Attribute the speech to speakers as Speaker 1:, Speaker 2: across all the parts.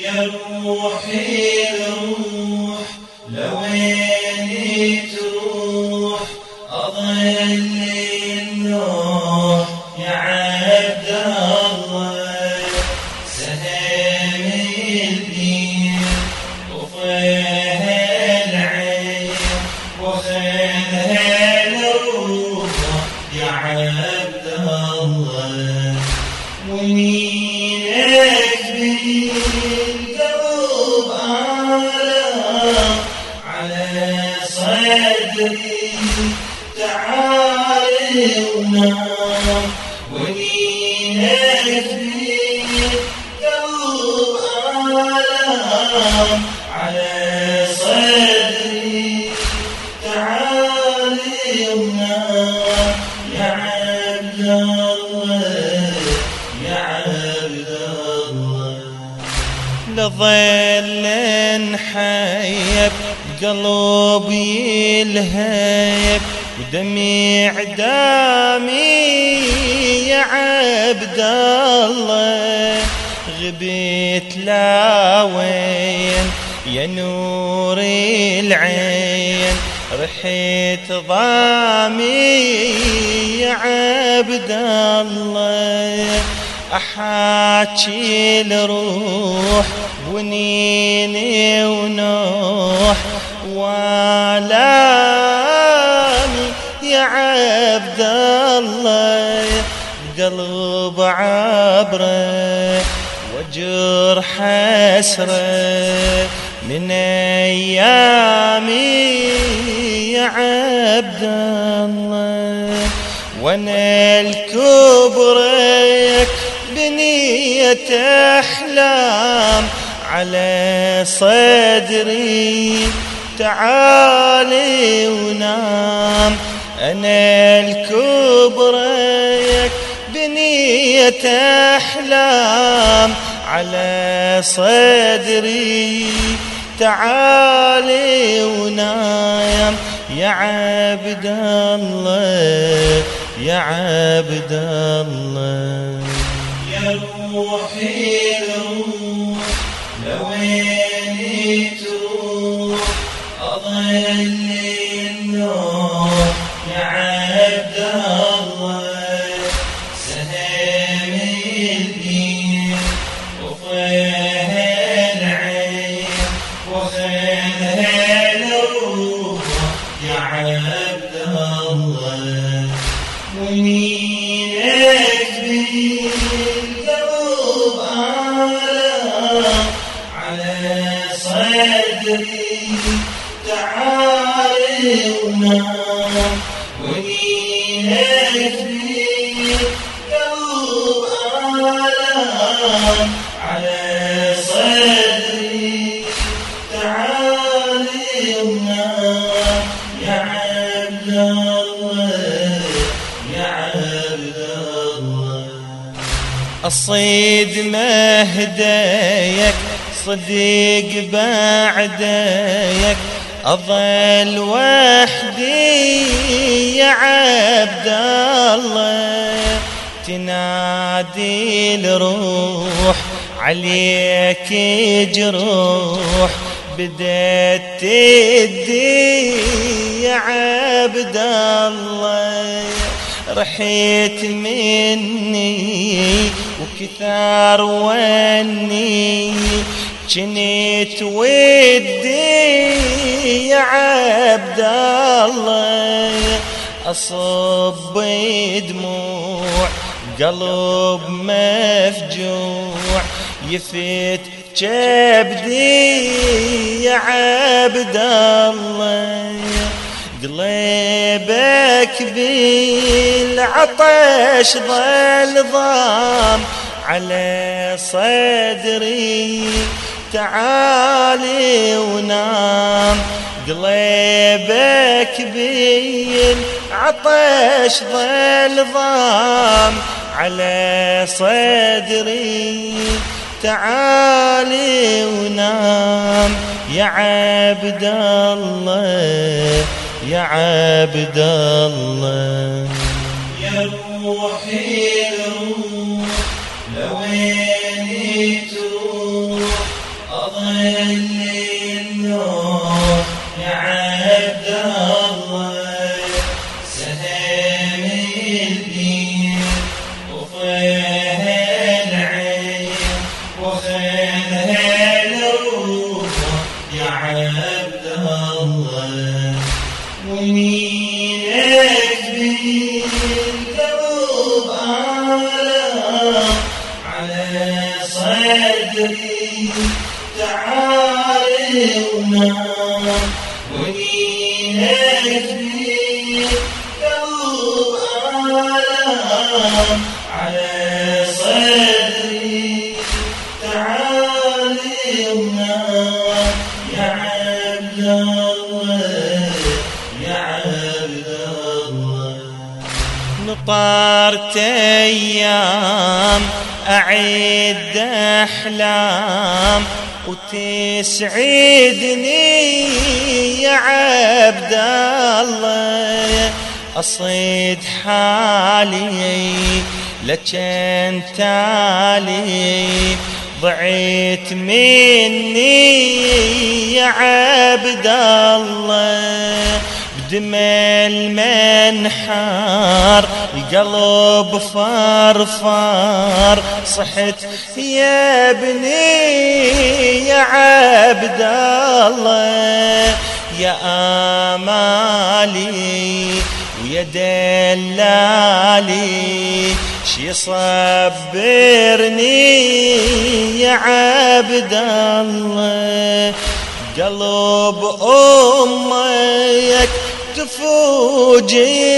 Speaker 1: يا روحي
Speaker 2: لظل نحيب قلبي يلهب ودمع دامي يا عبد الله. غبيت لا وين يا نور العين. رحت ضامي يا عبد الله. أحاكي الروح ونيني ونوح ولامي يا عبد الله. قلب عبره وجر حسره من ايامي يا عبد الله. وأنا الكبرك بنية أحلام على صدري. تعالي ونام. أنا الكبرك بنية أحلام. على صدري. تعالي ونام. يا عبد الله يا عبد الله.
Speaker 1: يا روحي الروح. تروح أظل النوح يا عبد الله سهم البين وفيه العين يا عبد الله على صدري تعال ونام يا عبد الله يا عبد الله
Speaker 2: الصيد مهديك صديق بعديك. أظل وحدي يا عبد الله. تنادي الروح عليك جروح. بدت تدي يا عبد الله. رحيت مني وكثار وني. جنيت ودي يا عبد الله. أصب دموع قلب مفجوع. يفت كبدي يا عبد الله. قلبك بالعطش ظل ضام على صدري. تعالي ونام. قلبك بالعطش ظل ضام. على صدري تعالي ونام. يا عبد الله يا عبد الله.
Speaker 1: يا روحي الروح لوين تروح؟ النور يا عبد الله سهم الدين. وفيها العين وخذها الروح يا عبد الله ومينك بالقلب
Speaker 2: نطرت أيام أعد أحلام وتسعدني يا عبد الله. أصيد حالي لكن تالي ضعيت مني يا عبد الله. بدم المنحار قلب فرفار صحت يا ابني يا عبد الله يا آمالي ويا دلالي. شي صبرني يا عبد الله قلب أمك تفوج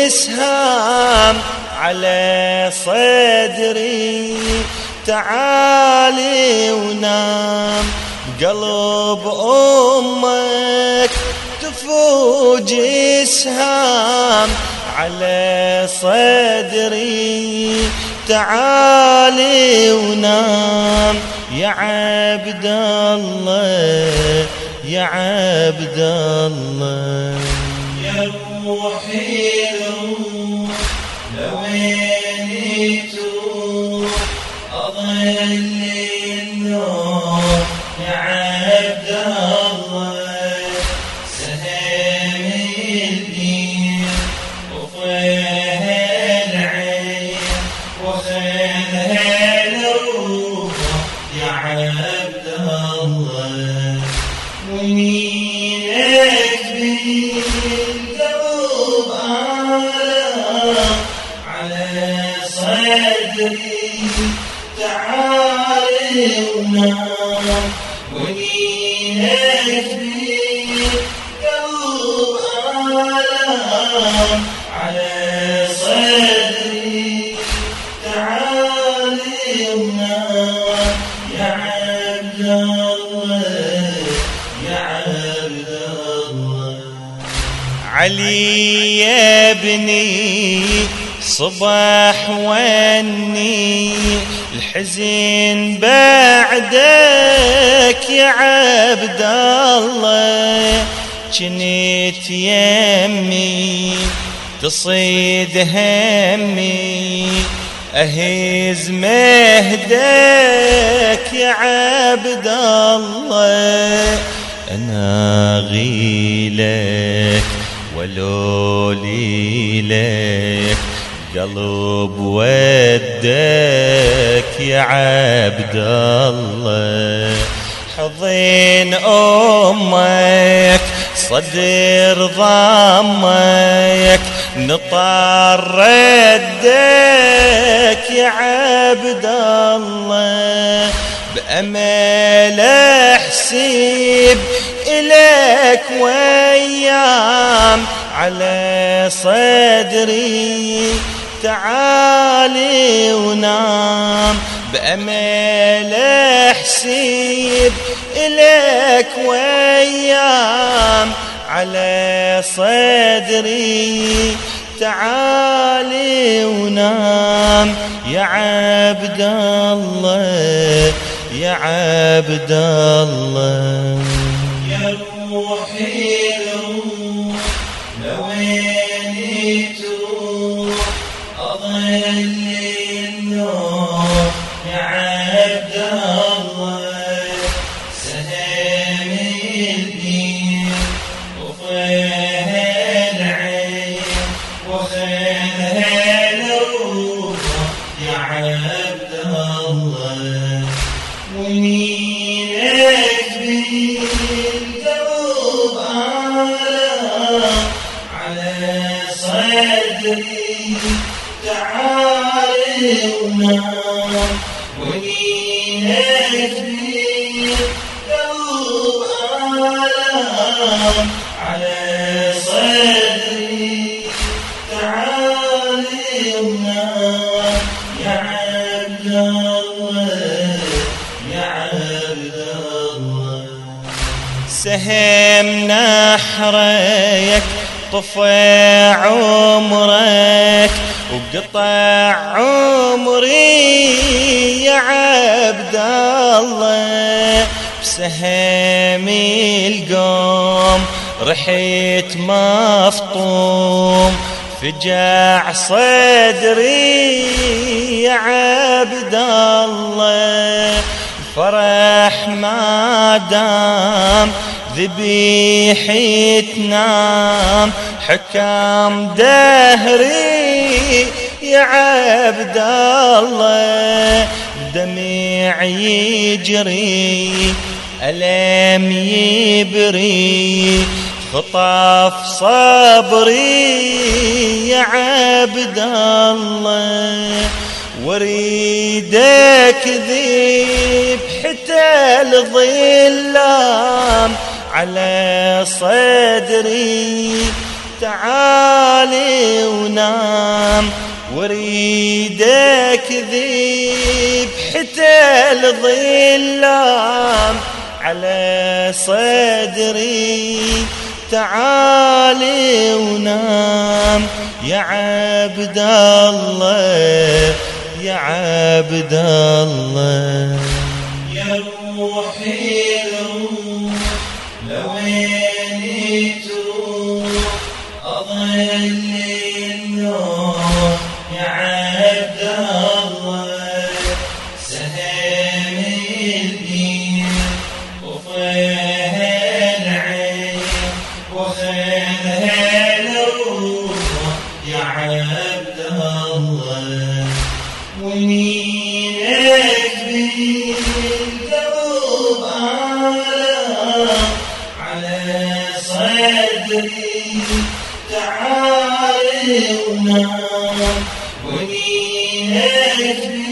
Speaker 2: إسهام على صدري. تعالي ونام. قلب أمك تفوج إسهام على صدري. تعالي ونام. يا عبد الله يا عبد الله.
Speaker 1: روحي روح لوين تروح أضل
Speaker 2: علي يا ابني صباح وني الحزن بعدك يا عبد الله. جنيت يمي تصيد همي. أهز مهدك يا عبد الله. أنا غيلك ولولي لك. قلب ودك يا عبد الله. حضن أمك صدر ضمك نطر ردك يا عبد الله. بأمل أحسب إليك ويام على صدري. تعالي ونام بأمل أحسب إليك ويام على صدري. تعالي ونام يا عبد الله يا عبد الله.
Speaker 1: صدري تعالي ونام ومينك بالدروب على صدري تعالي ونام يا عبد الله يا عبد الله
Speaker 2: سهم نحرك طفى عمرك وقطع عمري يا عبد الله بسهم القوم رحت مفطوم فجع صدري يا عبد الله الفرح ما دام ذبيحي تنام حكام دهري يا عبد الله دمع يجري ألم يبري خطف صبري يا عبد الله. وريدك ذيب حتى الظلام على صدري. تعالي ونام وريدك ذيب حتى الظلام. على صدري. تعالي ونام. يا عبد الله يا عبد الله.
Speaker 1: يا روحي تعالي